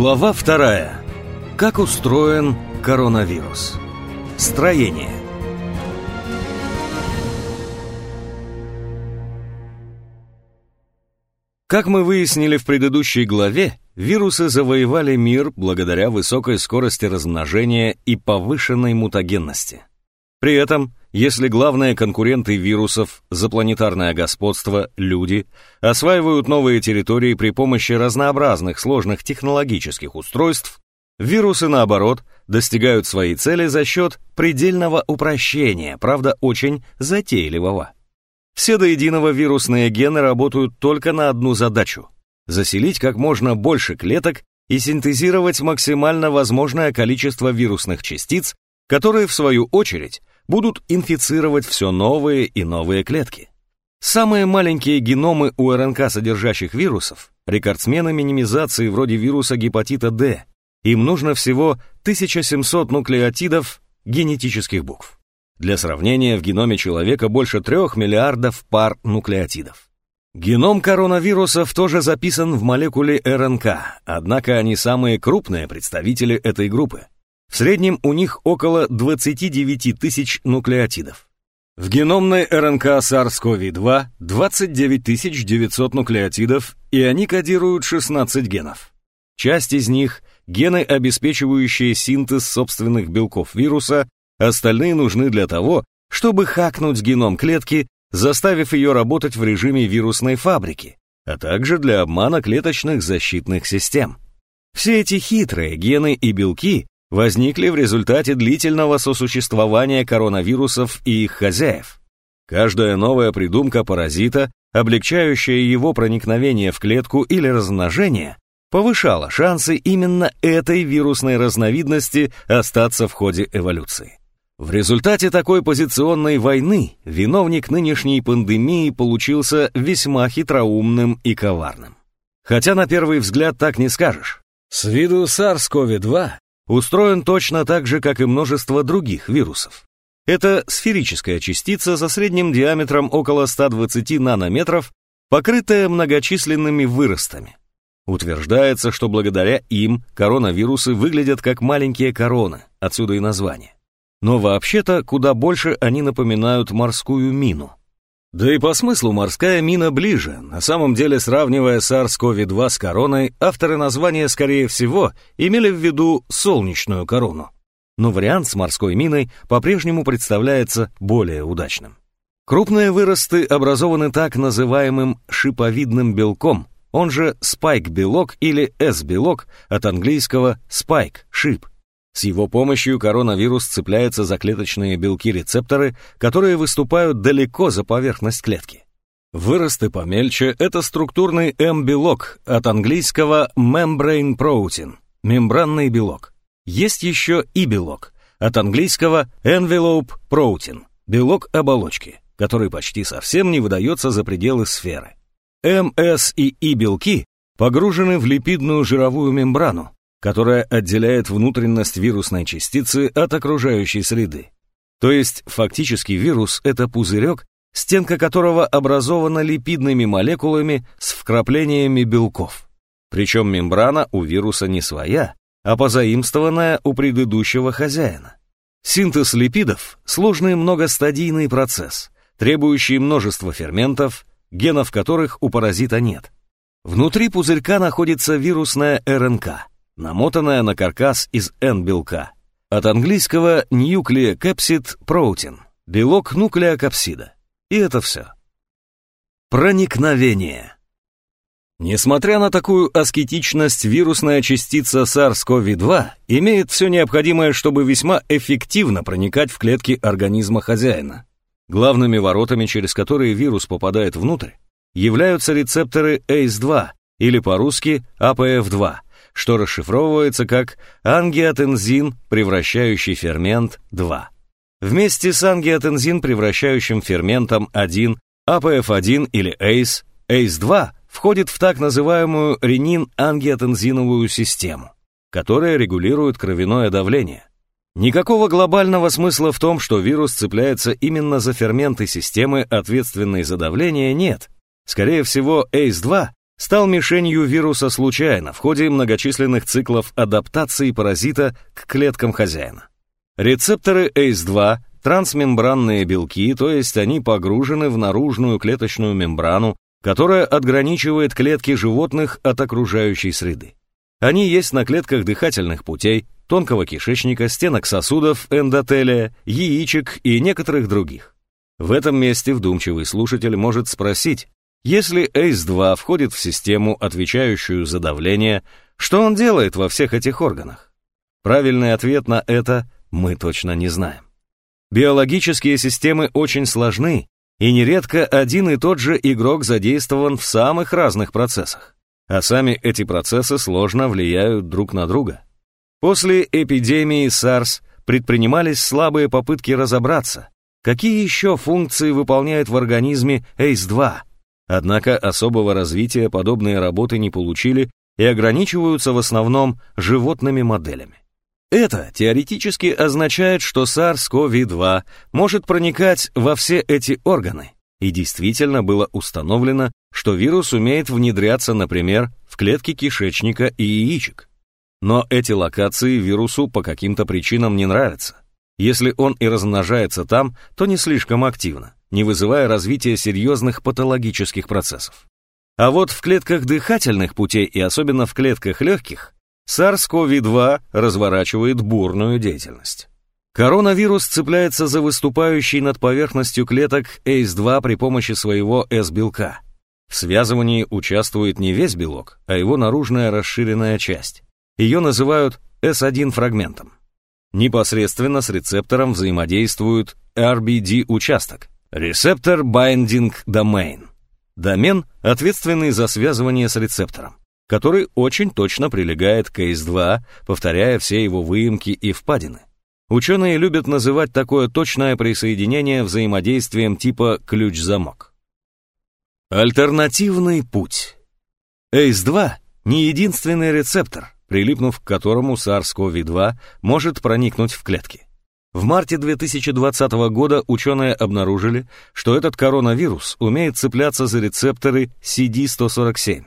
Глава вторая. Как устроен коронавирус? Строение. Как мы выяснили в предыдущей главе, вирусы завоевали мир благодаря высокой скорости размножения и повышенной мутагенности. При этом, если главные конкуренты вирусов за планетарное господство, люди, осваивают новые территории при помощи разнообразных сложных технологических устройств, вирусы, наоборот, достигают своей цели за счет предельного упрощения, правда, очень затейливого. Все до единого вирусные гены работают только на одну задачу – заселить как можно больше клеток и синтезировать максимально возможное количество вирусных частиц, которые, в свою очередь, будут инфицировать все новые и новые клетки. Самые маленькие геномы у РНК, содержащих вирусов, рекордсмены минимизации вроде вируса гепатита D. Им нужно всего 1700 нуклеотидов генетических букв. Для сравнения, в геноме человека больше 3 миллиардов пар нуклеотидов. Геном коронавирусов тоже записан в молекуле РНК, однако они самые крупные представители этой группы. В среднем у них около 29 тысяч нуклеотидов. В геномной РНК SARS-CoV-2 29 900 нуклеотидов, и они кодируют 16 генов. Часть из них – гены, обеспечивающие синтез собственных белков вируса, остальные нужны для того, чтобы хакнуть геном клетки, заставив ее работать в режиме вирусной фабрики, а также для обмана клеточных защитных систем. Все эти хитрые гены и белки возникли в результате длительного сосуществования коронавирусов и их хозяев. Каждая новая придумка паразита, облегчающая его проникновение в клетку или размножение, повышала шансы именно этой вирусной разновидности остаться в ходе эволюции. В результате такой позиционной войны виновник нынешней пандемии получился весьма хитроумным и коварным. Хотя на первый взгляд так не скажешь. С виду SARS-CoV-2 устроен точно так же, как и множество других вирусов. Это сферическая частица со средним диаметром около 120 нанометров, покрытая многочисленными выростами. Утверждается, что благодаря им коронавирусы выглядят как маленькие короны, отсюда и название. Но вообще-то куда больше они напоминают морскую мину. Да и по смыслу морская мина ближе. На самом деле, сравнивая SARS-CoV-2 с короной, авторы названия, скорее всего, имели в виду солнечную корону. Но вариант с морской миной по-прежнему представляется более удачным. Крупные выросты образованы так называемым шиповидным белком, он же спайк-белок или S-белок от английского spike, шип – с его помощью коронавирус цепляется за клеточные белки-рецепторы, которые выступают далеко за поверхность клетки. Выросты помельче – это структурный М-белок от английского membrane protein – мембранный белок. Есть еще и белок от английского envelope protein – белок оболочки, который почти совсем не выдается за пределы сферы. МС и И-белки погружены в липидную жировую мембрану, которая отделяет внутренность вирусной частицы от окружающей среды. То есть фактически вирус – это пузырек, стенка которого образована липидными молекулами с вкраплениями белков. Причем мембрана у вируса не своя, а позаимствованная у предыдущего хозяина. Синтез липидов – сложный многостадийный процесс, требующий множества ферментов, генов которых у паразита нет. Внутри пузырька находится вирусная РНК – намотанная на каркас из N-белка. От английского nucleocapsid protein, белок нуклеокапсида. И это все. Проникновение. Несмотря на такую аскетичность, вирусная частица SARS-CoV-2 имеет все необходимое, чтобы весьма эффективно проникать в клетки организма хозяина. Главными воротами, через которые вирус попадает внутрь, являются рецепторы ACE2 или по-русски APF2, что расшифровывается как ангиотензин, превращающий фермент 2. Вместе с ангиотензин, превращающим ферментом 1, АПФ1 или ACE, ACE2 входит в так называемую ренин-ангиотензиновую систему, которая регулирует кровяное давление. Никакого глобального смысла в том, что вирус цепляется именно за ферменты системы, ответственной за давление, нет. Скорее всего, ACE2 стал мишенью вируса случайно в ходе многочисленных циклов адаптации паразита к клеткам хозяина. Рецепторы ACE2 – трансмембранные белки, то есть они погружены в наружную клеточную мембрану, которая отграничивает клетки животных от окружающей среды. Они есть на клетках дыхательных путей, тонкого кишечника, стенок сосудов, эндотелия, яичек и некоторых других. В этом месте вдумчивый слушатель может спросить, если ACE2 входит в систему, отвечающую за давление, что он делает во всех этих органах? Правильный ответ на это мы точно не знаем. Биологические системы очень сложны, и нередко один и тот же игрок задействован в самых разных процессах, а сами эти процессы сложно влияют друг на друга. После эпидемии SARS предпринимались слабые попытки разобраться, какие еще функции выполняет в организме ACE2. Однако особого развития подобные работы не получили и ограничиваются в основном животными моделями. Это теоретически означает, что SARS-CoV-2 может проникать во все эти органы, и действительно было установлено, что вирус умеет внедряться, например, в клетки кишечника и яичек. Но эти локации вирусу по каким-то причинам не нравятся. Если он и размножается там, то не слишком активно, не вызывая развития серьезных патологических процессов. А вот в клетках дыхательных путей и особенно в клетках легких SARS-CoV-2 разворачивает бурную деятельность. Коронавирус цепляется за выступающий над поверхностью клеток ACE2 при помощи своего S-белка. В связывании участвует не весь белок, а его наружная расширенная часть. Ее называют S1 фрагментом. Непосредственно с рецептором взаимодействует RBD-участок, Receptor Binding Domain. Домен, ответственный за связывание с рецептором который очень точно прилегает к ACE2, повторяя все его выемки и впадины. Ученые любят называть такое точное присоединение взаимодействием типа ключ-замок. Альтернативный путь. ACE2 не единственный рецептор, прилипнув к которому SARS-CoV-2 может проникнуть в клетки. В марте 2020 года ученые обнаружили, что этот коронавирус умеет цепляться за рецепторы CD147,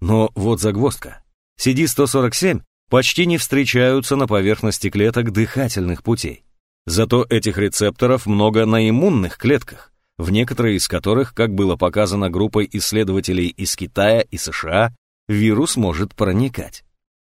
но вот загвоздка. CD147 почти не встречаются на поверхности клеток дыхательных путей. Зато этих рецепторов много на иммунных клетках, в некоторые из которых, как было показано группой исследователей из Китая и США, вирус может проникать.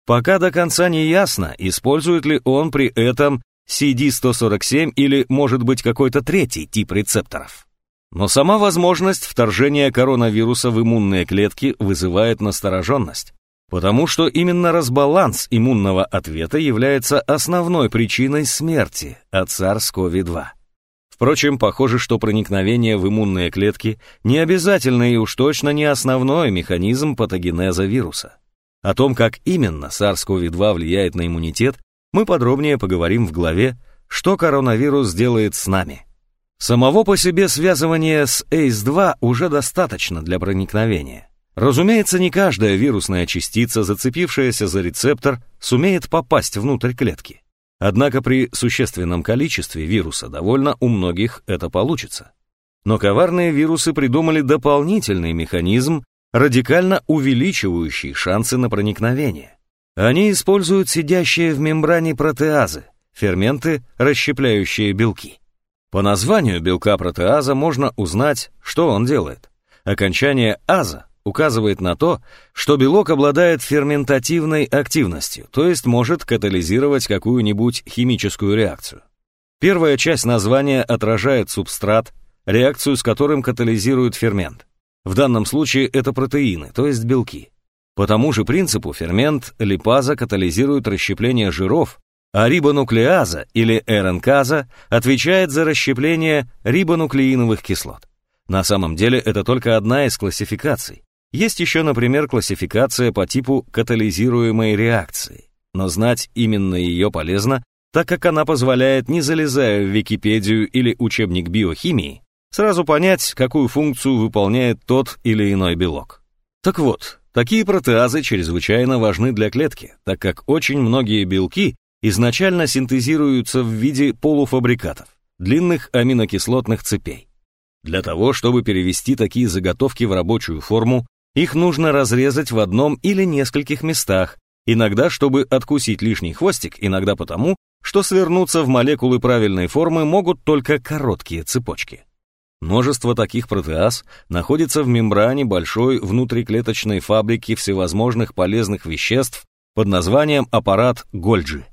Пока до конца не ясно, использует ли он при этом CD147 или, может быть, какой-то третий тип рецепторов. Но сама возможность вторжения коронавируса в иммунные клетки вызывает настороженность, потому что именно разбаланс иммунного ответа является основной причиной смерти от SARS-CoV-2. Впрочем, похоже, что проникновение в иммунные клетки не обязательно и уж точно не основной механизм патогенеза вируса. О том, как именно SARS-CoV-2 влияет на иммунитет, мы подробнее поговорим в главе «Что коронавирус делает с нами?». Самого по себе связывания с ACE2 уже достаточно для проникновения. Разумеется, не каждая вирусная частица, зацепившаяся за рецептор, сумеет попасть внутрь клетки. Однако при существенном количестве вируса довольно у многих это получится. Но коварные вирусы придумали дополнительный механизм, радикально увеличивающий шансы на проникновение. Они используют сидящие в мембране протеазы, ферменты, расщепляющие белки. По названию белка протеаза можно узнать, что он делает. Окончание «аза» указывает на то, что белок обладает ферментативной активностью, то есть может катализировать какую-нибудь химическую реакцию. Первая часть названия отражает субстрат, реакцию с которым катализирует фермент. В данном случае это протеины, то есть белки. По тому же принципу фермент липаза катализирует расщепление жиров, а рибонуклеаза или РНКаза отвечает за расщепление рибонуклеиновых кислот. На самом деле это только одна из классификаций. Есть еще, например, классификация по типу катализируемой реакции. Но знать именно ее полезно, так как она позволяет, не залезая в Википедию или учебник биохимии, сразу понять, какую функцию выполняет тот или иной белок. Так вот, такие протеазы чрезвычайно важны для клетки, так как очень многие белки изначально синтезируются в виде полуфабрикатов, длинных аминокислотных цепей. Для того, чтобы перевести такие заготовки в рабочую форму, Их нужно разрезать в одном или нескольких местах, иногда чтобы откусить лишний хвостик, иногда потому, что свернуться в молекулы правильной формы могут только короткие цепочки. Множество таких протеаз находится в мембране большой внутриклеточной фабрики всевозможных полезных веществ под названием аппарат Гольджи.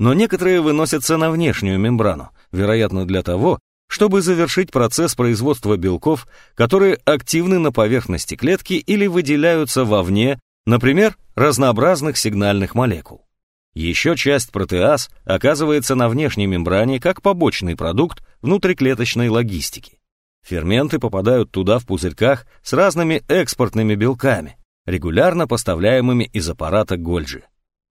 Но некоторые выносятся на внешнюю мембрану, вероятно для того, чтобы завершить процесс производства белков, которые активны на поверхности клетки или выделяются вовне, например, разнообразных сигнальных молекул. Еще часть протеаз оказывается на внешней мембране как побочный продукт внутриклеточной логистики. Ферменты попадают туда в пузырьках с разными экспортными белками, регулярно поставляемыми из аппарата Гольджи.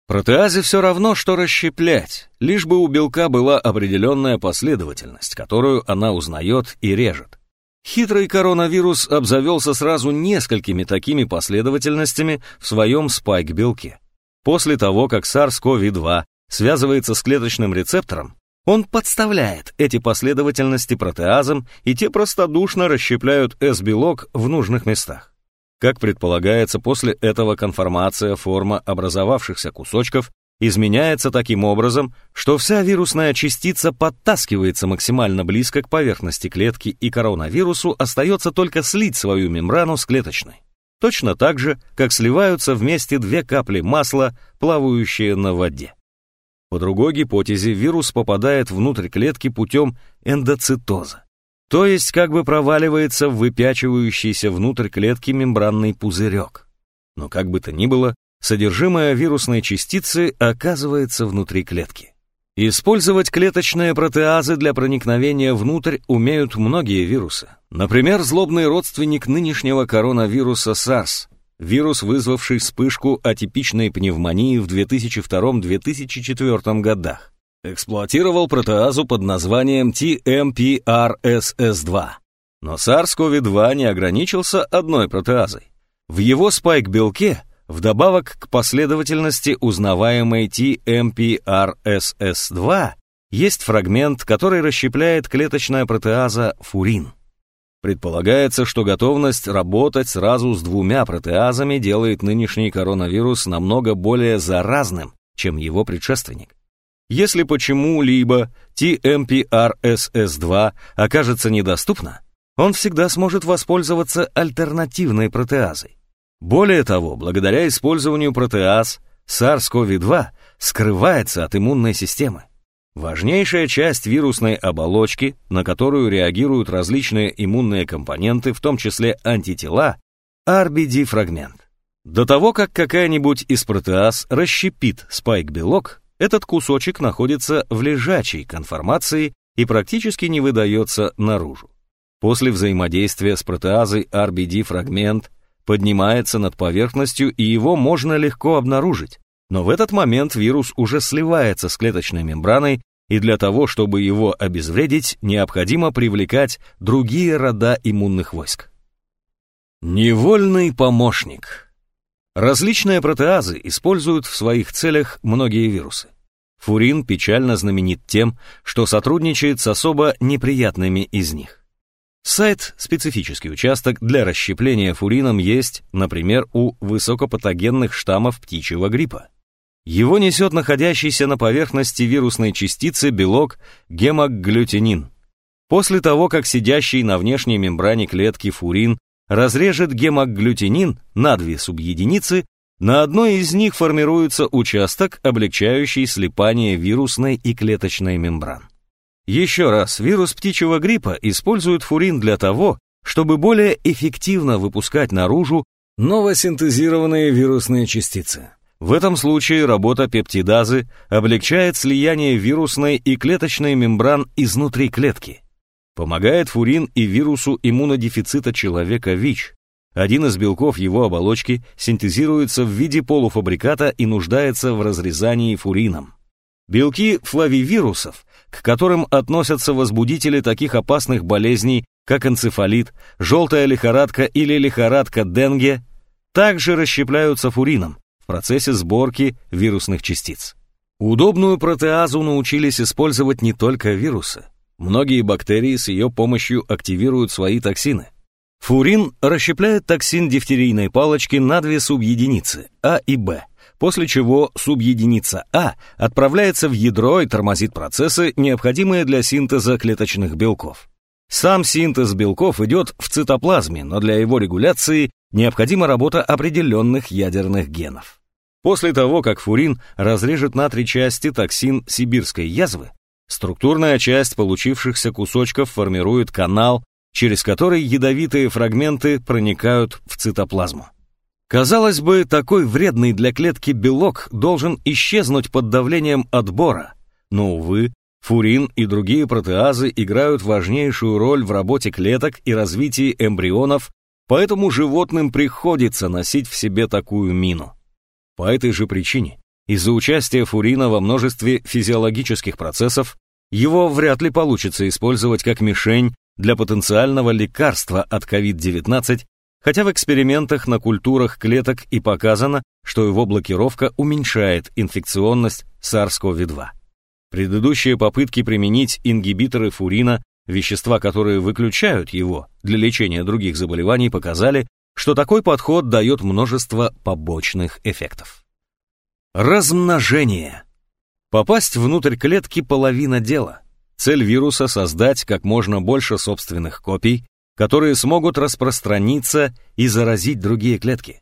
Протеазе все равно, что расщеплять, лишь бы у белка была определенная последовательность, которую она узнает и режет. Хитрый коронавирус обзавелся сразу несколькими такими последовательностями в своем спайк-белке. После того, как SARS-CoV-2 связывается с клеточным рецептором, он подставляет эти последовательности протеазам, и те простодушно расщепляют S-белок в нужных местах. Как предполагается, после этого конформация форма образовавшихся кусочков изменяется таким образом, что вся вирусная частица подтаскивается максимально близко к поверхности клетки, и коронавирусу остается только слить свою мембрану с клеточной. Точно так же, как сливаются вместе две капли масла, плавающие на воде. По другой гипотезе, вирус попадает внутрь клетки путем эндоцитоза, то есть как бы проваливается в выпячивающийся внутрь клетки мембранный пузырек. Но как бы то ни было, содержимое вирусной частицы оказывается внутри клетки. Использовать клеточные протеазы для проникновения внутрь умеют многие вирусы. Например, злобный родственник нынешнего коронавируса SARS, вирус, вызвавший вспышку атипичной пневмонии в 2002-2004 годах, эксплуатировал протеазу под названием TMPRSS2. Но SARS-CoV-2 не ограничился одной протеазой. В его спайк-белке, вдобавок к последовательности узнаваемой TMPRSS2, есть фрагмент, который расщепляет клеточная протеаза фурин. Предполагается, что готовность работать сразу с двумя протеазами делает нынешний коронавирус намного более заразным, чем его предшественник. Если почему-либо TMPRSS2 окажется недоступна, он всегда сможет воспользоваться альтернативной протеазой. Более того, благодаря использованию протеаз, SARS-CoV-2 скрывается от иммунной системы. Важнейшая часть вирусной оболочки, на которую реагируют различные иммунные компоненты, в том числе антитела, RBD-фрагмент. До того, как какая-нибудь из протеаз расщепит спайк-белок, этот кусочек находится в лежачей конформации и практически не выдается наружу. После взаимодействия с протеазой RBD-фрагмент поднимается над поверхностью, и его можно легко обнаружить. Но в этот момент вирус уже сливается с клеточной мембраной, и для того, чтобы его обезвредить, необходимо привлекать другие рода иммунных войск. Невольный помощник. Различные протеазы используют в своих целях многие вирусы. Фурин печально знаменит тем, что сотрудничает с особо неприятными из них. Сайт специфический участок для расщепления фурином есть, например, у высокопатогенных штаммов птичьего гриппа. Его несет находящийся на поверхности вирусной частицы белок гемоглютинин. После того, как сидящий на внешней мембране клетки фурин разрежет гемоглютинин на две субъединицы, на одной из них формируется участок, облегчающий слипание вирусной и клеточной мембран. Еще раз, вирус птичьего гриппа использует фурин для того, чтобы более эффективно выпускать наружу новосинтезированные вирусные частицы. В этом случае работа пептидазы облегчает слияние вирусной и клеточной мембран изнутри клетки. Помогает фурин и вирусу иммунодефицита человека ВИЧ. Один из белков его оболочки синтезируется в виде полуфабриката и нуждается в разрезании фурином. Белки флавивирусов, к которым относятся возбудители таких опасных болезней, как энцефалит, желтая лихорадка или лихорадка Денге, также расщепляются фурином, в процессе сборки вирусных частиц. Удобную протеазу научились использовать не только вирусы. Многие бактерии с ее помощью активируют свои токсины. Фурин расщепляет токсин дифтерийной палочки на две субъединицы А и Б, после чего субъединица А отправляется в ядро и тормозит процессы, необходимые для синтеза клеточных белков. Сам синтез белков идет в цитоплазме, но для его регуляции необходима работа определенных ядерных генов. После того, как фурин разрежет на три части токсин сибирской язвы, структурная часть получившихся кусочков формирует канал, через который ядовитые фрагменты проникают в цитоплазму. Казалось бы, такой вредный для клетки белок должен исчезнуть под давлением отбора, но, увы, фурин и другие протеазы играют важнейшую роль в работе клеток и развитии эмбрионов, поэтому животным приходится носить в себе такую мину. По этой же причине, из-за участия фурина во множестве физиологических процессов, его вряд ли получится использовать как мишень для потенциального лекарства от COVID-19, хотя в экспериментах на культурах клеток и показано, что его блокировка уменьшает инфекционность SARS-CoV-2. Предыдущие попытки применить ингибиторы фурина, вещества, которые выключают его для лечения других заболеваний, показали, что такой подход дает множество побочных эффектов. Размножение. Попасть внутрь клетки – половина дела. Цель вируса – создать как можно больше собственных копий, которые смогут распространиться и заразить другие клетки.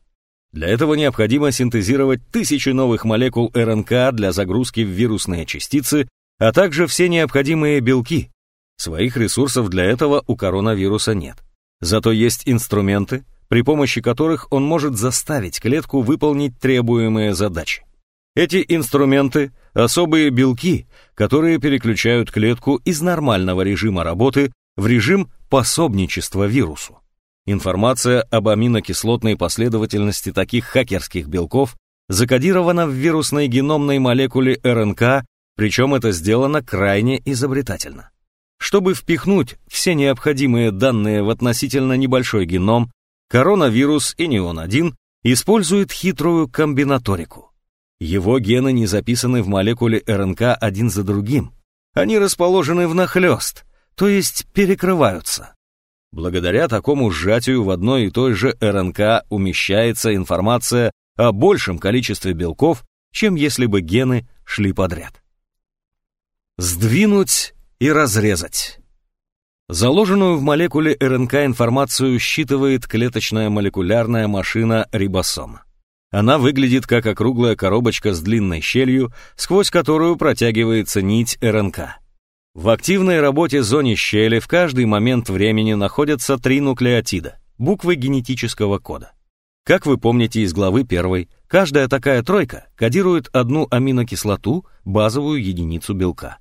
Для этого необходимо синтезировать тысячи новых молекул РНК для загрузки в вирусные частицы, а также все необходимые белки. Своих ресурсов для этого у коронавируса нет. Зато есть инструменты, при помощи которых он может заставить клетку выполнить требуемые задачи. Эти инструменты – особые белки, которые переключают клетку из нормального режима работы в режим пособничества вирусу. Информация об аминокислотной последовательности таких хакерских белков закодирована в вирусной геномной молекуле РНК, причем это сделано крайне изобретательно. Чтобы впихнуть все необходимые данные в относительно небольшой геном, Коронавирус и неон-1 использует хитрую комбинаторику. Его гены не записаны в молекуле РНК один за другим. Они расположены внахлёст, то есть перекрываются. Благодаря такому сжатию в одной и той же РНК умещается информация о большем количестве белков, чем если бы гены шли подряд. Сдвинуть и разрезать. Заложенную в молекуле РНК информацию считывает клеточная молекулярная машина рибосома. Она выглядит как округлая коробочка с длинной щелью, сквозь которую протягивается нить РНК. В активной работе зоне щели в каждый момент времени находятся три нуклеотида, буквы генетического кода. Как вы помните из главы первой, каждая такая тройка кодирует одну аминокислоту, базовую единицу белка.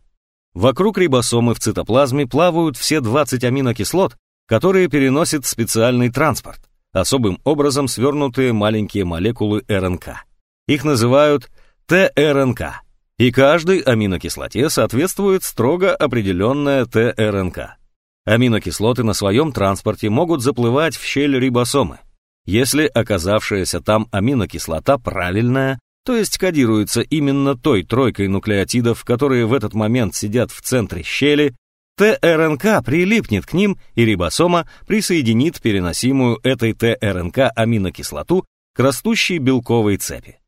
Вокруг рибосомы в цитоплазме плавают все 20 аминокислот, которые переносит специальный транспорт, особым образом свернутые маленькие молекулы РНК. Их называют ТРНК, и каждой аминокислоте соответствует строго определенная ТРНК. Аминокислоты на своем транспорте могут заплывать в щель рибосомы. Если оказавшаяся там аминокислота правильная, то есть кодируется именно той тройкой нуклеотидов, которые в этот момент сидят в центре щели, ТРНК прилипнет к ним, и рибосома присоединит переносимую этой ТРНК аминокислоту к растущей белковой цепи.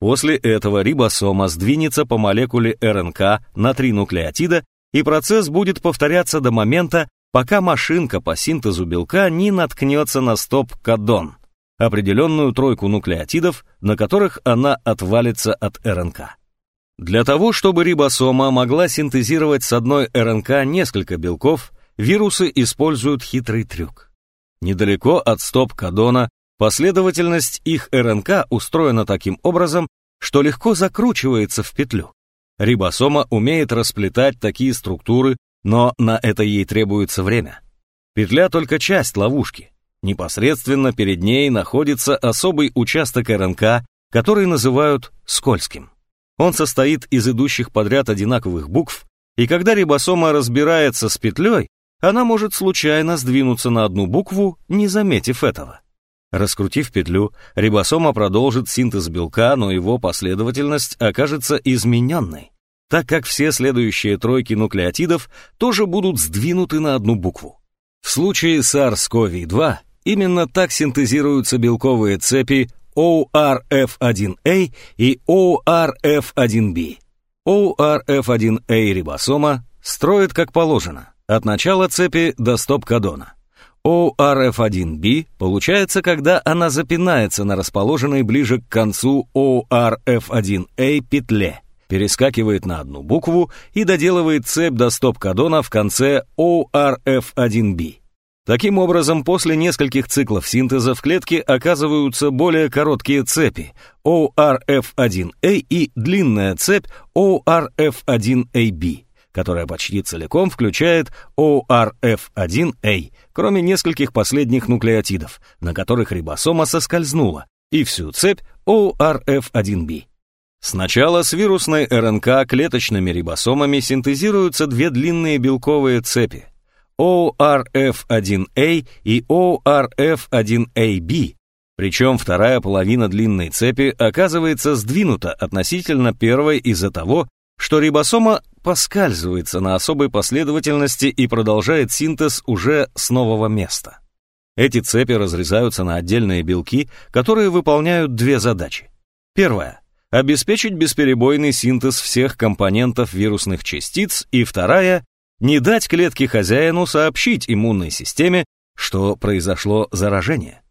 После этого рибосома сдвинется по молекуле РНК на три нуклеотида, и процесс будет повторяться до момента, пока машинка по синтезу белка не наткнется на стоп-кодон – определенную тройку нуклеотидов, на которых она отвалится от РНК. Для того, чтобы рибосома могла синтезировать с одной РНК несколько белков, вирусы используют хитрый трюк. Недалеко от стоп-кодона последовательность их РНК устроена таким образом, что легко закручивается в петлю. Рибосома умеет расплетать такие структуры, но на это ей требуется время. Петля только часть ловушки. Непосредственно перед ней находится особый участок РНК, который называют скользким. Он состоит из идущих подряд одинаковых букв, и когда рибосома разбирается с петлей, она может случайно сдвинуться на одну букву, не заметив этого. Раскрутив петлю, рибосома продолжит синтез белка, но его последовательность окажется измененной, так как все следующие тройки нуклеотидов тоже будут сдвинуты на одну букву. В случае SARS-CoV-2 именно так синтезируются белковые цепи ORF1A и ORF1B. ORF1A рибосома строит как положено, от начала цепи до стоп-кодона. ORF1B получается, когда она запинается на расположенной ближе к концу ORF1A петле, перескакивает на одну букву и доделывает цепь до стоп-кодона в конце ORF1B. Таким образом, после нескольких циклов синтеза в клетке оказываются более короткие цепи ORF1A и длинная цепь ORF1AB, которая почти целиком включает ORF1A, кроме нескольких последних нуклеотидов, на которых рибосома соскользнула, и всю цепь ORF1B. Сначала с вирусной РНК клеточными рибосомами синтезируются две длинные белковые цепи ORF1A и ORF1AB, причем вторая половина длинной цепи оказывается сдвинута относительно первой из-за того, что рибосома поскальзывается на особой последовательности и продолжает синтез уже с нового места. Эти цепи разрезаются на отдельные белки, которые выполняют две задачи. Первая – обеспечить бесперебойный синтез всех компонентов вирусных частиц, и вторая не дать клетке хозяину сообщить иммунной системе, что произошло заражение.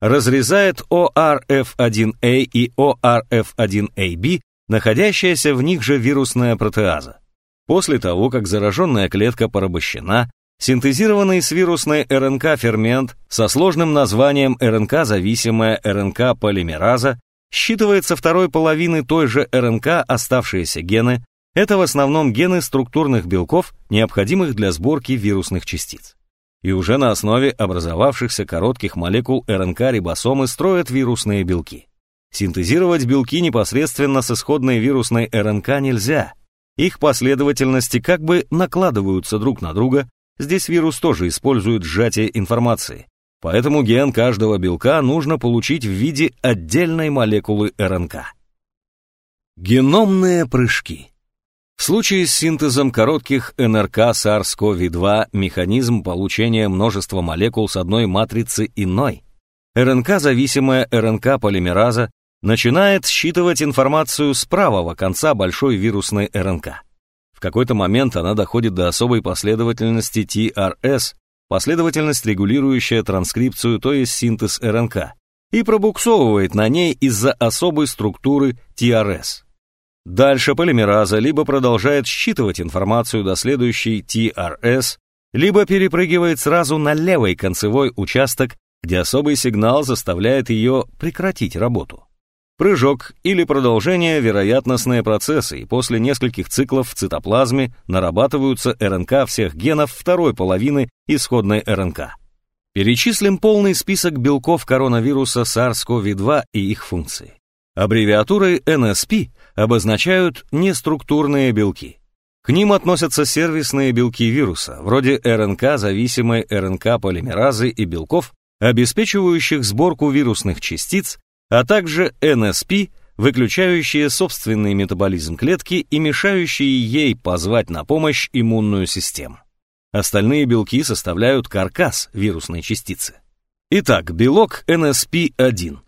Разрезает ORF1A и ORF1AB, находящаяся в них же вирусная протеаза. После того, как зараженная клетка порабощена, синтезированный с вирусной РНК фермент со сложным названием РНК-зависимая РНК-полимераза считывается второй половины той же РНК оставшиеся гены, это в основном гены структурных белков, необходимых для сборки вирусных частиц. И уже на основе образовавшихся коротких молекул РНК рибосомы строят вирусные белки. Синтезировать белки непосредственно с исходной вирусной РНК нельзя. Их последовательности как бы накладываются друг на друга, здесь вирус тоже использует сжатие информации. Поэтому ген каждого белка нужно получить в виде отдельной молекулы РНК. Геномные прыжки. В случае с синтезом коротких НРК SARS-CoV-2 механизм получения множества молекул с одной матрицы иной. РНК-зависимая РНК-полимераза начинает считывать информацию с правого конца большой вирусной РНК. В какой-то момент она доходит до особой последовательности TRS, последовательность, регулирующая транскрипцию, то есть синтез РНК, и пробуксовывает на ней из-за особой структуры TRS. Дальше полимераза либо продолжает считывать информацию до следующей TRS, либо перепрыгивает сразу на левый концевой участок, где особый сигнал заставляет ее прекратить работу. Прыжок или продолжение – вероятностные процессы, и после нескольких циклов в цитоплазме нарабатываются РНК всех генов второй половины исходной РНК. Перечислим полный список белков коронавируса SARS-CoV-2 и их функции. Аббревиатурой NSP обозначают неструктурные белки. К ним относятся сервисные белки вируса, вроде РНК, зависимой РНК-полимеразы и белков, обеспечивающих сборку вирусных частиц, а также NSP, выключающие собственный метаболизм клетки и мешающие ей позвать на помощь иммунную систему. Остальные белки составляют каркас вирусной частицы. Итак, белок NSP1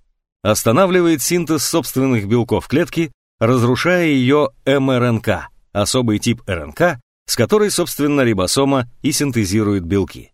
останавливает синтез собственных белков клетки, разрушая ее мРНК, особый тип РНК, с которой, собственно, рибосома и синтезирует белки.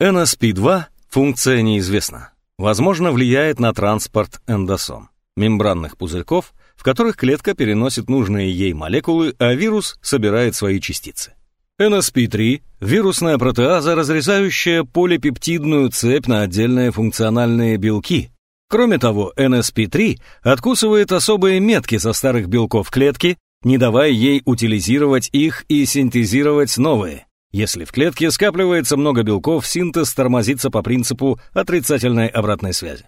NSP2 функция неизвестна. Возможно, влияет на транспорт эндосом, мембранных пузырьков, в которых клетка переносит нужные ей молекулы, а вирус собирает свои частицы. NSP3 – вирусная протеаза, разрезающая полипептидную цепь на отдельные функциональные белки, Кроме того, NSP3 откусывает особые метки со старых белков клетки, не давая ей утилизировать их и синтезировать новые. Если в клетке скапливается много белков, синтез тормозится по принципу отрицательной обратной связи.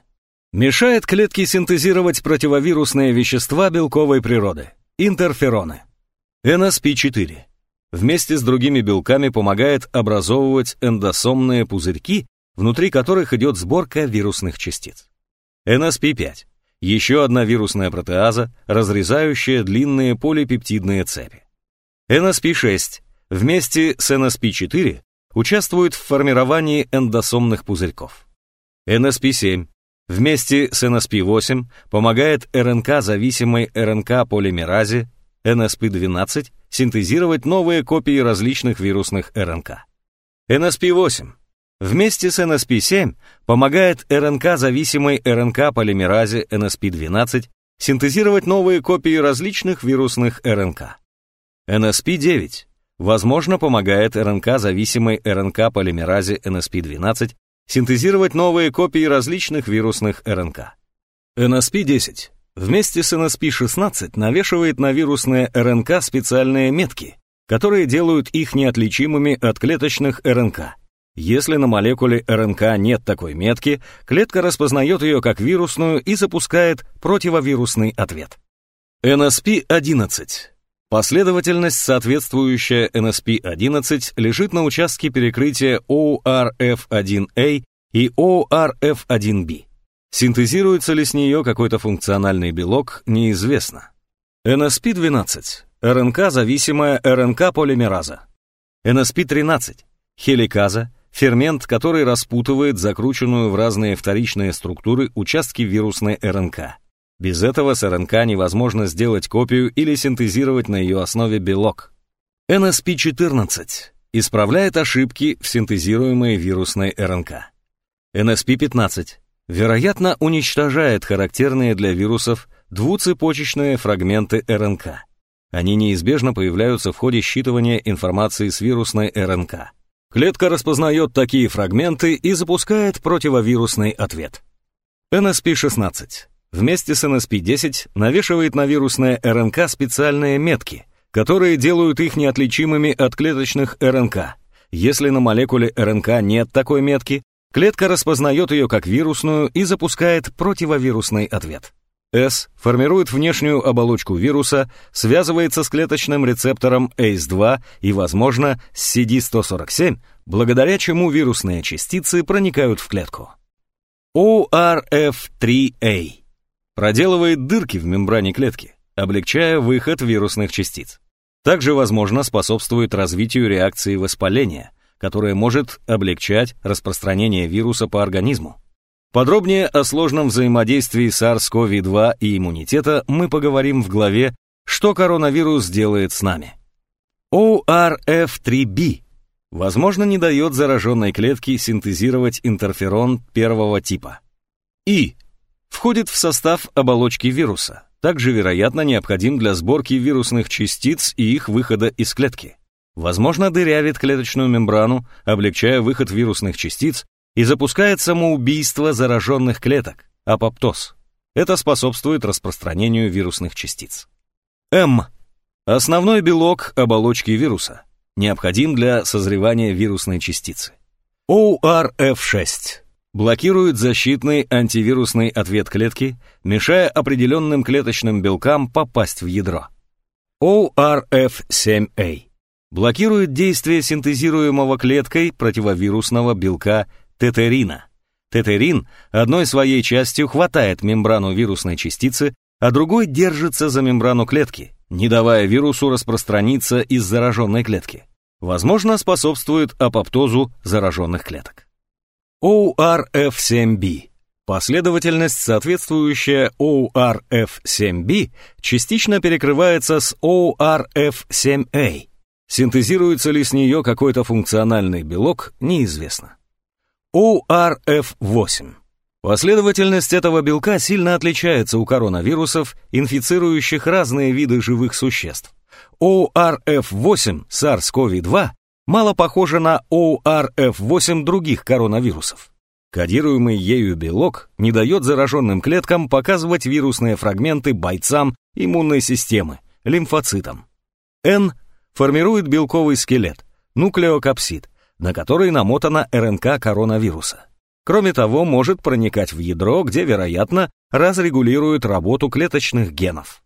Мешает клетке синтезировать противовирусные вещества белковой природы – интерфероны. NSP4 вместе с другими белками помогает образовывать эндосомные пузырьки, внутри которых идет сборка вирусных частиц. NSP5 – еще одна вирусная протеаза, разрезающая длинные полипептидные цепи. NSP6 вместе с NSP4 участвует в формировании эндосомных пузырьков. NSP7 вместе с NSP8 помогает РНК-зависимой РНК-полимеразе NSP12 синтезировать новые копии различных вирусных РНК. NSP8 вместе с NSP7 помогает РНК-зависимой РНК-полимеразе NSP12 синтезировать новые копии различных вирусных РНК. NSP9 возможно помогает РНК-зависимой РНК-полимеразе NSP12 синтезировать новые копии различных вирусных РНК. NSP10 вместе с NSP16 навешивает на вирусные РНК специальные метки, которые делают их неотличимыми от клеточных РНК. Если на молекуле РНК нет такой метки, клетка распознает ее как вирусную и запускает противовирусный ответ. NSP11 Последовательность, соответствующая NSP11, лежит на участке перекрытия ORF1A и ORF1B. Синтезируется ли с нее какой-то функциональный белок, неизвестно. NSP12 – РНК-зависимая РНК-полимераза. NSP13 – хеликаза, фермент, который распутывает закрученную в разные вторичные структуры участки вирусной РНК. Без этого с РНК невозможно сделать копию или синтезировать на ее основе белок. NSP-14 исправляет ошибки в синтезируемой вирусной РНК. NSP-15 вероятно уничтожает характерные для вирусов двуцепочечные фрагменты РНК. Они неизбежно появляются в ходе считывания информации с вирусной РНК. Клетка распознает такие фрагменты и запускает противовирусный ответ. NSP-16 вместе с NSP-10 навешивает на вирусное РНК специальные метки, которые делают их неотличимыми от клеточных РНК. Если на молекуле РНК нет такой метки, клетка распознает ее как вирусную и запускает противовирусный ответ. S формирует внешнюю оболочку вируса, связывается с клеточным рецептором ACE2 и, возможно, с CD147, благодаря чему вирусные частицы проникают в клетку. ORF3A проделывает дырки в мембране клетки, облегчая выход вирусных частиц. Также, возможно, способствует развитию реакции воспаления, которая может облегчать распространение вируса по организму. Подробнее о сложном взаимодействии SARS-CoV-2 и иммунитета мы поговорим в главе «Что коронавирус делает с нами?». ORF3B, возможно, не дает зараженной клетке синтезировать интерферон первого типа. И входит в состав оболочки вируса, также, вероятно, необходим для сборки вирусных частиц и их выхода из клетки. Возможно, дырявит клеточную мембрану, облегчая выход вирусных частиц и запускает самоубийство зараженных клеток, апоптоз. Это способствует распространению вирусных частиц. М. Основной белок оболочки вируса. Необходим для созревания вирусной частицы. ORF6 блокирует защитный антивирусный ответ клетки, мешая определенным клеточным белкам попасть в ядро. ORF7A блокирует действие синтезируемого клеткой противовирусного белка тетерина. Тетерин одной своей частью хватает мембрану вирусной частицы, а другой держится за мембрану клетки, не давая вирусу распространиться из зараженной клетки. Возможно, способствует апоптозу зараженных клеток. ORF7B. Последовательность, соответствующая ORF7B, частично перекрывается с ORF7A. Синтезируется ли с нее какой-то функциональный белок, неизвестно. ORF8. Последовательность этого белка сильно отличается у коронавирусов, инфицирующих разные виды живых существ. ORF8 SARS-CoV-2 мало похоже на ORF8 других коронавирусов. Кодируемый ею белок не дает зараженным клеткам показывать вирусные фрагменты бойцам иммунной системы, лимфоцитам. N формирует белковый скелет, нуклеокапсид, на который намотана РНК коронавируса. Кроме того, может проникать в ядро, где, вероятно, разрегулирует работу клеточных генов.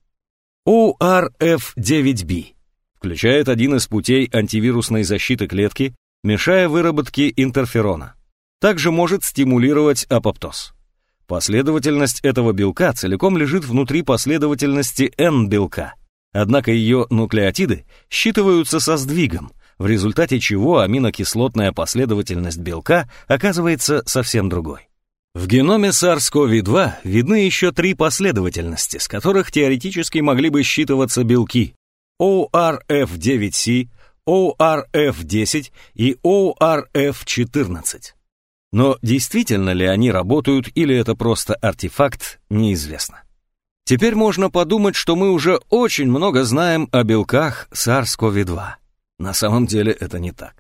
ORF9B включает один из путей антивирусной защиты клетки, мешая выработке интерферона. Также может стимулировать апоптоз. Последовательность этого белка целиком лежит внутри последовательности N-белка, однако ее нуклеотиды считываются со сдвигом, в результате чего аминокислотная последовательность белка оказывается совсем другой. В геноме SARS-CoV-2 видны еще три последовательности, с которых теоретически могли бы считываться белки ORF9C, ORF10 и ORF14. Но действительно ли они работают или это просто артефакт, неизвестно. Теперь можно подумать, что мы уже очень много знаем о белках SARS-CoV-2. На самом деле это не так.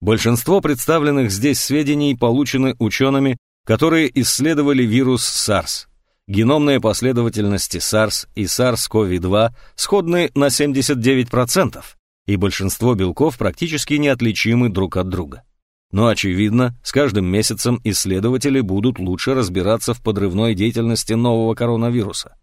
Большинство представленных здесь сведений получены учеными, которые исследовали вирус SARS. Геномные последовательности SARS и SARS-CoV-2 сходны на 79%, и большинство белков практически неотличимы друг от друга. Но, очевидно, с каждым месяцем исследователи будут лучше разбираться в подрывной деятельности нового коронавируса.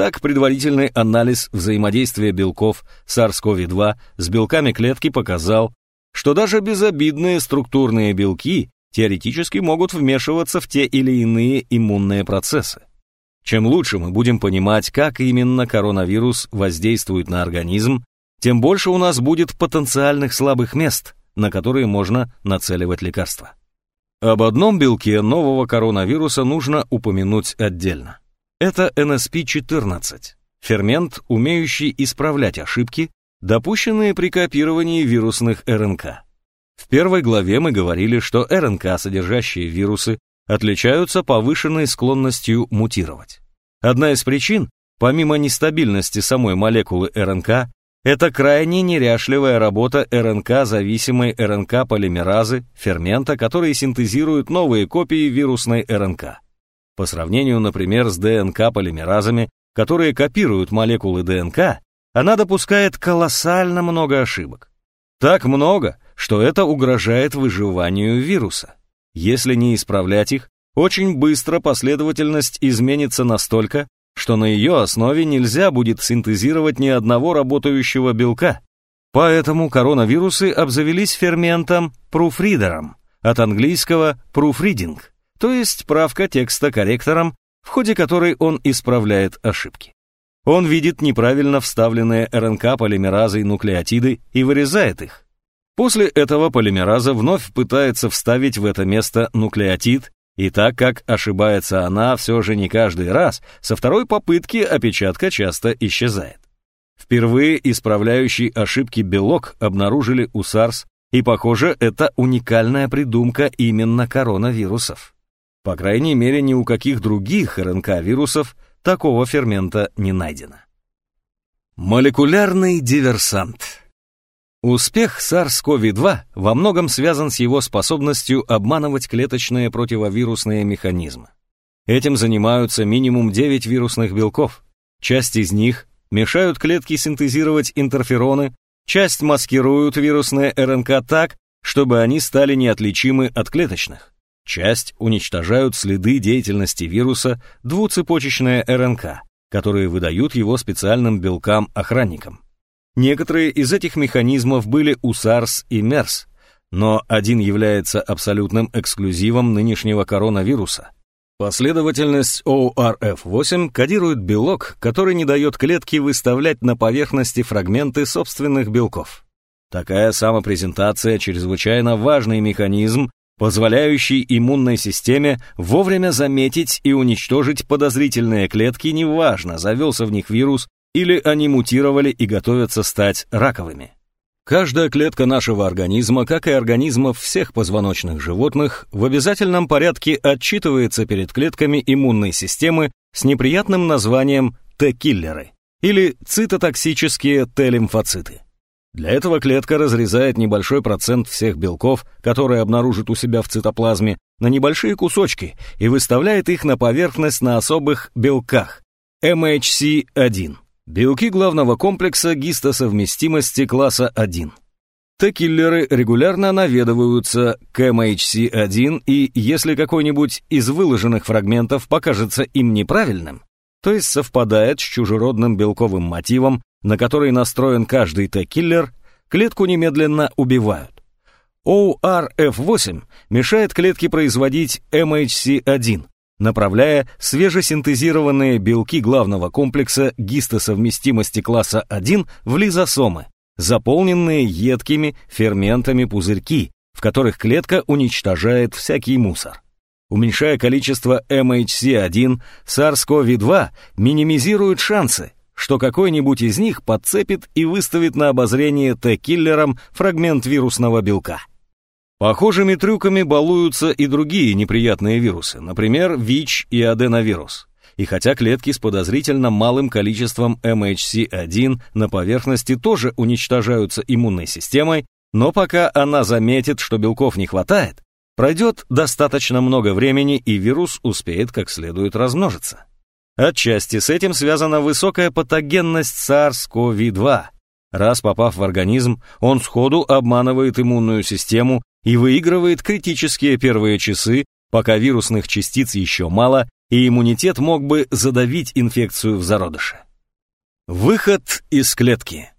Так, предварительный анализ взаимодействия белков SARS-CoV-2 с белками клетки показал, что даже безобидные структурные белки теоретически могут вмешиваться в те или иные иммунные процессы. Чем лучше мы будем понимать, как именно коронавирус воздействует на организм, тем больше у нас будет потенциальных слабых мест, на которые можно нацеливать лекарства. Об одном белке нового коронавируса нужно упомянуть отдельно. Это NSP-14, фермент, умеющий исправлять ошибки, допущенные при копировании вирусных РНК. В первой главе мы говорили, что РНК, содержащие вирусы, отличаются повышенной склонностью мутировать. Одна из причин, помимо нестабильности самой молекулы РНК, это крайне неряшливая работа РНК-зависимой РНК-полимеразы, фермента, который синтезирует новые копии вирусной РНК. По сравнению, например, с ДНК-полимеразами, которые копируют молекулы ДНК, она допускает колоссально много ошибок. Так много, что это угрожает выживанию вируса. Если не исправлять их, очень быстро последовательность изменится настолько, что на ее основе нельзя будет синтезировать ни одного работающего белка. Поэтому коронавирусы обзавелись ферментом пруфридером, от английского proofreading, то есть правка текста корректором, в ходе которой он исправляет ошибки. Он видит неправильно вставленные РНК-полимеразой нуклеотиды и вырезает их. После этого полимераза вновь пытается вставить в это место нуклеотид, и так как ошибается она все же не каждый раз, со второй попытки опечатка часто исчезает. Впервые исправляющий ошибки белок обнаружили у SARS, и, похоже, это уникальная придумка именно коронавирусов. По крайней мере, ни у каких других РНК-вирусов такого фермента не найдено. Молекулярный диверсант. Успех SARS-CoV-2 во многом связан с его способностью обманывать клеточные противовирусные механизмы. Этим занимаются минимум 9 вирусных белков. Часть из них мешают клетке синтезировать интерфероны, часть маскируют вирусные РНК так, чтобы они стали неотличимы от клеточных. Часть уничтожают следы деятельности вируса двуцепочечная РНК, которые выдают его специальным белкам-охранникам. Некоторые из этих механизмов были у SARS и MERS, но один является абсолютным эксклюзивом нынешнего коронавируса. Последовательность ORF8 кодирует белок, который не дает клетке выставлять на поверхности фрагменты собственных белков. Такая самопрезентация чрезвычайно важный механизм, позволяющий иммунной системе вовремя заметить и уничтожить подозрительные клетки, неважно, завелся в них вирус или они мутировали и готовятся стать раковыми. Каждая клетка нашего организма, как и организмов всех позвоночных животных, в обязательном порядке отчитывается перед клетками иммунной системы с неприятным названием Т-киллеры или цитотоксические Т-лимфоциты. Для этого клетка разрезает небольшой процент всех белков, которые обнаружит у себя в цитоплазме, на небольшие кусочки и выставляет их на поверхность на особых белках MHC-1. Белки главного комплекса гистосовместимости класса 1. Т-киллеры регулярно наведываются к MHC-1, и если какой-нибудь из выложенных фрагментов покажется им неправильным, то есть совпадает с чужеродным белковым мотивом, на который настроен каждый Т-киллер, клетку немедленно убивают. ORF8 мешает клетке производить MHC-1, направляя свежесинтезированные белки главного комплекса гистосовместимости класса 1 в лизосомы, заполненные едкими ферментами пузырьки, в которых клетка уничтожает всякий мусор. Уменьшая количество MHC-1, SARS-CoV-2 минимизирует шансы, что какой-нибудь из них подцепит и выставит на обозрение Т-киллером фрагмент вирусного белка. Похожими трюками балуются и другие неприятные вирусы, например, ВИЧ и аденовирус. И хотя клетки с подозрительно малым количеством MHC-1 на поверхности тоже уничтожаются иммунной системой, но пока она заметит, что белков не хватает, пройдет достаточно много времени и вирус успеет как следует размножиться. Отчасти с этим связана высокая патогенность SARS-CoV-2. Раз попав в организм, он сходу обманывает иммунную систему и выигрывает критические первые часы, пока вирусных частиц еще мало и иммунитет мог бы задавить инфекцию в зародыше. Выход из клетки.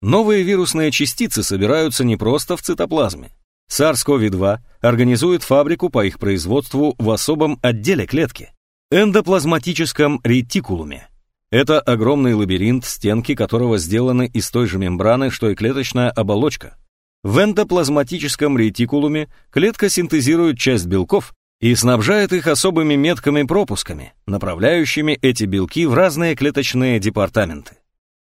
Новые вирусные частицы собираются не просто в цитоплазме. SARS-CoV-2 организует фабрику по их производству в особом отделе клетки – эндоплазматическом ретикулуме. Это огромный лабиринт, стенки которого сделаны из той же мембраны, что и клеточная оболочка. В эндоплазматическом ретикулуме клетка синтезирует часть белков, и снабжает их особыми метками-пропусками, направляющими эти белки в разные клеточные департаменты.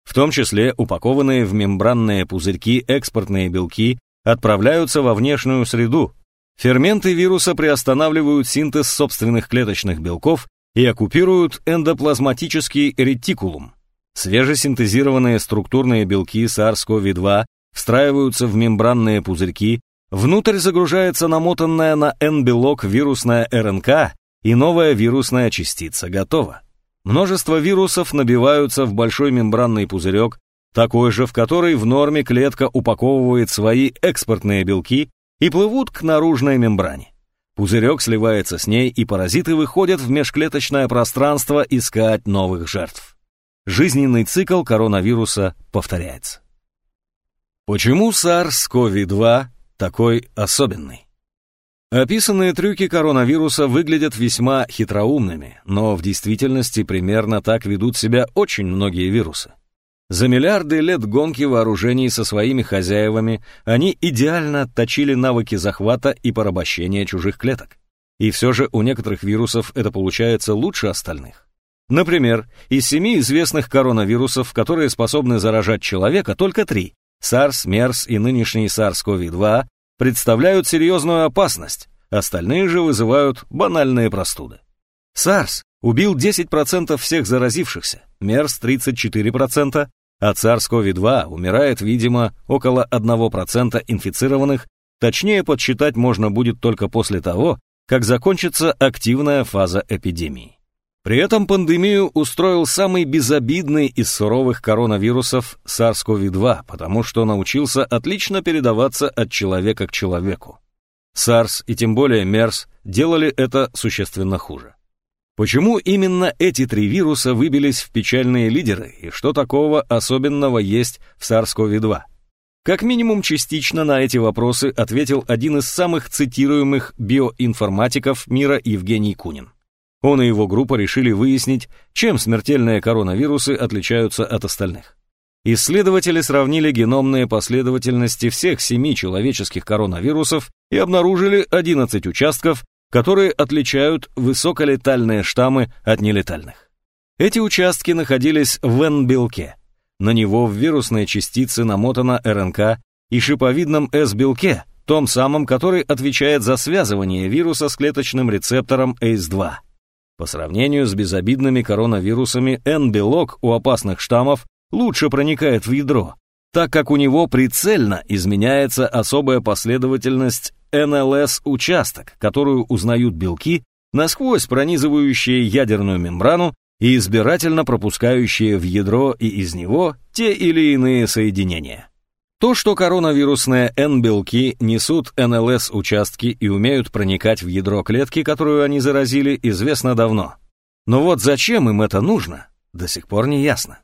В том числе упакованные в мембранные пузырьки экспортные белки отправляются во внешнюю среду. Ферменты вируса приостанавливают синтез собственных клеточных белков и оккупируют эндоплазматический ретикулум. Свежесинтезированные структурные белки SARS-CoV-2 встраиваются в мембранные пузырьки Внутрь загружается намотанная на N-белок вирусная РНК, и новая вирусная частица готова. Множество вирусов набиваются в большой мембранный пузырек, такой же, в который в норме клетка упаковывает свои экспортные белки и плывут к наружной мембране. Пузырек сливается с ней, и паразиты выходят в межклеточное пространство искать новых жертв. Жизненный цикл коронавируса повторяется. Почему SARS-CoV-2 такой особенный. Описанные трюки коронавируса выглядят весьма хитроумными, но в действительности примерно так ведут себя очень многие вирусы. За миллиарды лет гонки вооружений со своими хозяевами они идеально отточили навыки захвата и порабощения чужих клеток. И все же у некоторых вирусов это получается лучше остальных. Например, из семи известных коронавирусов, которые способны заражать человека, только три SARS, MERS и нынешний SARS-CoV-2 представляют серьезную опасность, остальные же вызывают банальные простуды. SARS убил 10% всех заразившихся, MERS 34%, а SARS-CoV-2 умирает, видимо, около 1% инфицированных, точнее подсчитать можно будет только после того, как закончится активная фаза эпидемии. При этом пандемию устроил самый безобидный из суровых коронавирусов SARS-CoV-2, потому что научился отлично передаваться от человека к человеку. SARS и тем более MERS делали это существенно хуже. Почему именно эти три вируса выбились в печальные лидеры и что такого особенного есть в SARS-CoV-2? Как минимум частично на эти вопросы ответил один из самых цитируемых биоинформатиков мира Евгений Кунин. Он и его группа решили выяснить, чем смертельные коронавирусы отличаются от остальных. Исследователи сравнили геномные последовательности всех семи человеческих коронавирусов и обнаружили 11 участков, которые отличают высоколетальные штаммы от нелетальных. Эти участки находились в N-белке. На него в вирусные частицы намотана РНК и шиповидном S-белке, том самом, который отвечает за связывание вируса с клеточным рецептором ACE2. По сравнению с безобидными коронавирусами, N-белок у опасных штаммов лучше проникает в ядро, так как у него прицельно изменяется особая последовательность НЛС-участок, которую узнают белки, насквозь пронизывающие ядерную мембрану и избирательно пропускающие в ядро и из него те или иные соединения. То, что коронавирусные N-белки несут НЛС-участки и умеют проникать в ядро клетки, которую они заразили, известно давно. Но вот зачем им это нужно, до сих пор не ясно.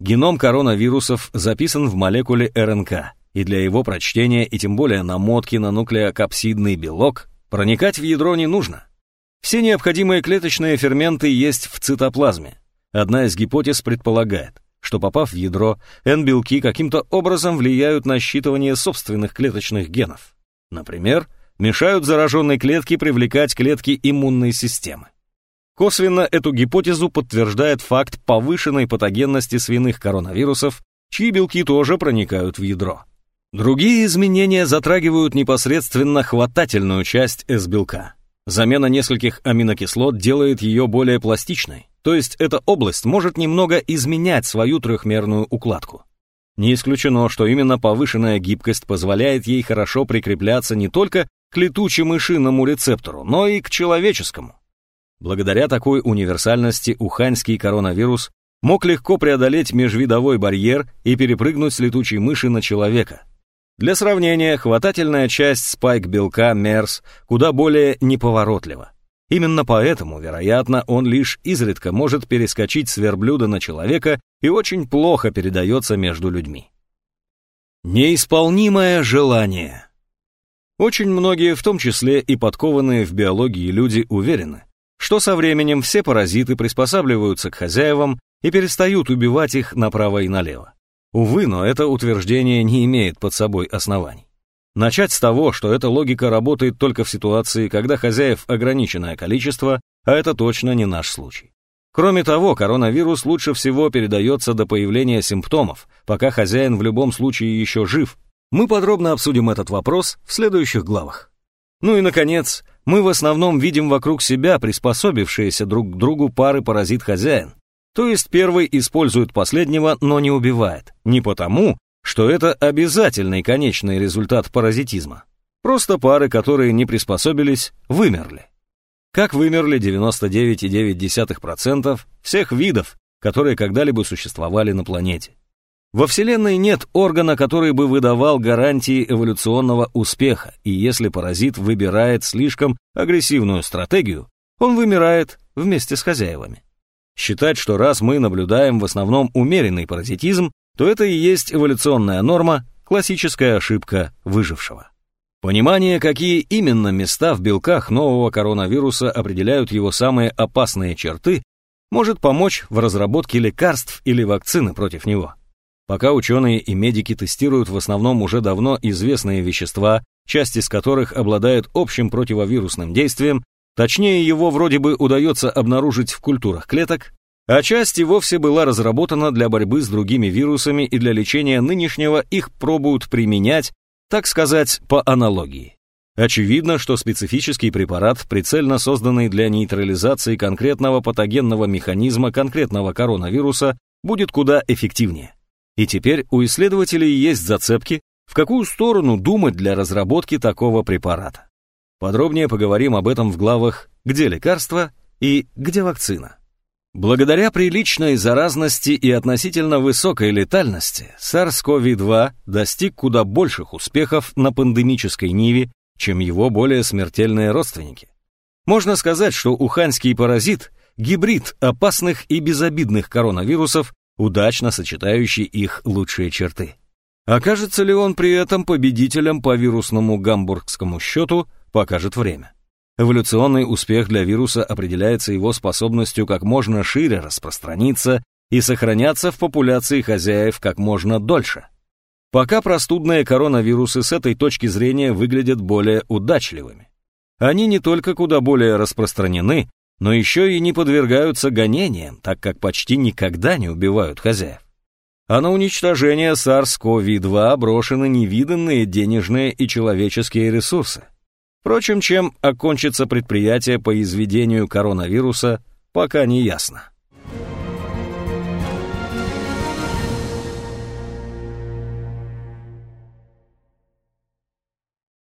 Геном коронавирусов записан в молекуле РНК, и для его прочтения и тем более намотки на нуклеокапсидный белок проникать в ядро не нужно. Все необходимые клеточные ферменты есть в цитоплазме. Одна из гипотез предполагает – что попав в ядро, N-белки каким-то образом влияют на считывание собственных клеточных генов. Например, мешают зараженной клетке привлекать клетки иммунной системы. Косвенно эту гипотезу подтверждает факт повышенной патогенности свиных коронавирусов, чьи белки тоже проникают в ядро. Другие изменения затрагивают непосредственно хватательную часть S-белка. Замена нескольких аминокислот делает ее более пластичной, то есть эта область может немного изменять свою трехмерную укладку. Не исключено, что именно повышенная гибкость позволяет ей хорошо прикрепляться не только к летуче-мышиному рецептору, но и к человеческому. Благодаря такой универсальности уханьский коронавирус мог легко преодолеть межвидовой барьер и перепрыгнуть с летучей мыши на человека. Для сравнения, хватательная часть спайк-белка МЕРС куда более неповоротлива. Именно поэтому, вероятно, он лишь изредка может перескочить с верблюда на человека и очень плохо передается между людьми. Неисполнимое желание. Очень многие, в том числе и подкованные в биологии люди, уверены, что со временем все паразиты приспосабливаются к хозяевам и перестают убивать их направо и налево. Увы, но это утверждение не имеет под собой оснований. Начать с того, что эта логика работает только в ситуации, когда хозяев ограниченное количество, а это точно не наш случай. Кроме того, коронавирус лучше всего передается до появления симптомов, пока хозяин в любом случае еще жив. Мы подробно обсудим этот вопрос в следующих главах. Ну и, наконец, мы в основном видим вокруг себя приспособившиеся друг к другу пары паразит-хозяин. То есть первый использует последнего, но не убивает. Не потому, что это обязательный конечный результат паразитизма. Просто пары, которые не приспособились, вымерли. Как вымерли 99,9% всех видов, которые когда-либо существовали на планете. Во Вселенной нет органа, который бы выдавал гарантии эволюционного успеха, и если паразит выбирает слишком агрессивную стратегию, он вымирает вместе с хозяевами. Считать, что раз мы наблюдаем в основном умеренный паразитизм, то это и есть эволюционная норма, классическая ошибка выжившего. Понимание, какие именно места в белках нового коронавируса определяют его самые опасные черты, может помочь в разработке лекарств или вакцины против него. Пока ученые и медики тестируют в основном уже давно известные вещества, часть из которых обладают общим противовирусным действием, точнее его вроде бы удается обнаружить в культурах клеток, а часть и вовсе была разработана для борьбы с другими вирусами и для лечения нынешнего их пробуют применять, так сказать, по аналогии. Очевидно, что специфический препарат, прицельно созданный для нейтрализации конкретного патогенного механизма конкретного коронавируса, будет куда эффективнее. И теперь у исследователей есть зацепки, в какую сторону думать для разработки такого препарата. Подробнее поговорим об этом в главах «Где лекарство» и «Где вакцина?». Благодаря приличной заразности и относительно высокой летальности SARS-CoV-2 достиг куда больших успехов на пандемической ниве, чем его более смертельные родственники. Можно сказать, что уханьский паразит – гибрид опасных и безобидных коронавирусов, удачно сочетающий их лучшие черты. Окажется ли он при этом победителем по вирусному гамбургскому счету, покажет время. Эволюционный успех для вируса определяется его способностью как можно шире распространиться и сохраняться в популяции хозяев как можно дольше. Пока простудные коронавирусы с этой точки зрения выглядят более удачливыми. Они не только куда более распространены, но еще и не подвергаются гонениям, так как почти никогда не убивают хозяев. А на уничтожение SARS-CoV-2 брошены невиданные денежные и человеческие ресурсы. Впрочем, чем окончится предприятие по изведению коронавируса, пока не ясно.